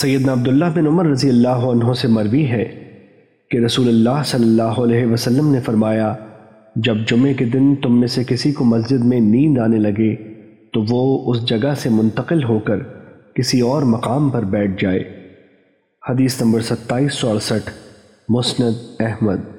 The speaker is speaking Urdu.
سیدنا عبداللہ بن عمر رضی اللہ عنہ سے مروی ہے کہ رسول اللہ صلی اللہ علیہ وسلم نے فرمایا، جب جمعے کے دن تم میں سے کسی کو مسجد میں نیند آنے لگے، تو وہ اس جگہ سے منتقل ہو کر کسی اور مقام پر بیٹھ جائے۔ حدیث نمبر ستائیس سو اڑسٹھ، مسند احمد۔